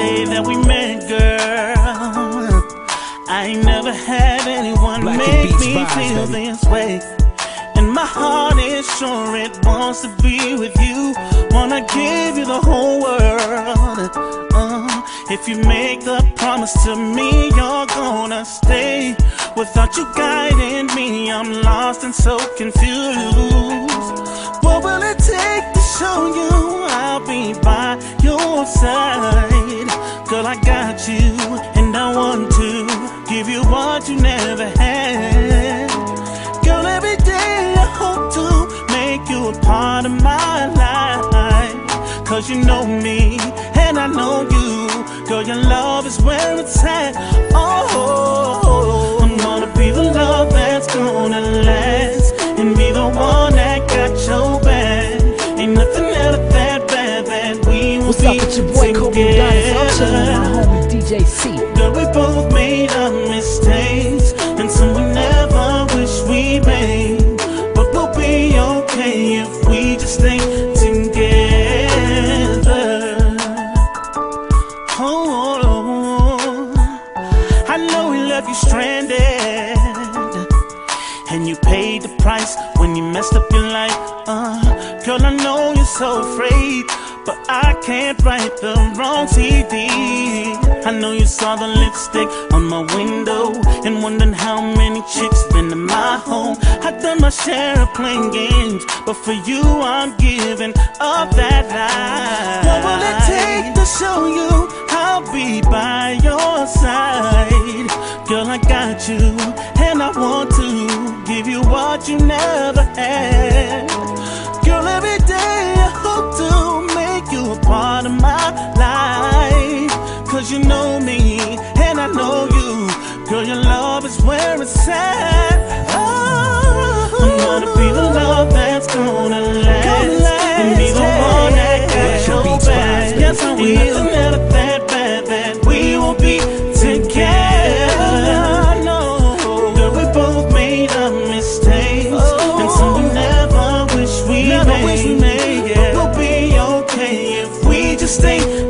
day that we met, girl. I never had anyone Black make me feel baby. this way. And my heart is sure it wants to be with you. Wanna give you the whole world. Uh, if you make the promise to me, you're gonna stay. Without you guiding me, I'm lost and so confused. What will it take to show you I'll be by your side? What you never had. Girl, every day I hope to make you a part of my life. Cause you know me, and I know you. Girl, your love is where it's at. Oh, I'm gonna be the love that's gonna last. And be the one that got your back. Ain't nothing ever that bad that we will What's up with your boy Kobe Adonis? I'm chilling with my homie DJ C. paid the price when you messed up your life. Uh, girl, I know you're so afraid, but I can't write the wrong CD. I know you saw the lipstick on my window and wondering how many chicks been in my home. I've done my share of playing games, but for you I'm giving up that life. What will it take to show you I'll be by your side? Girl, I got you, I want to give you what you never had. If we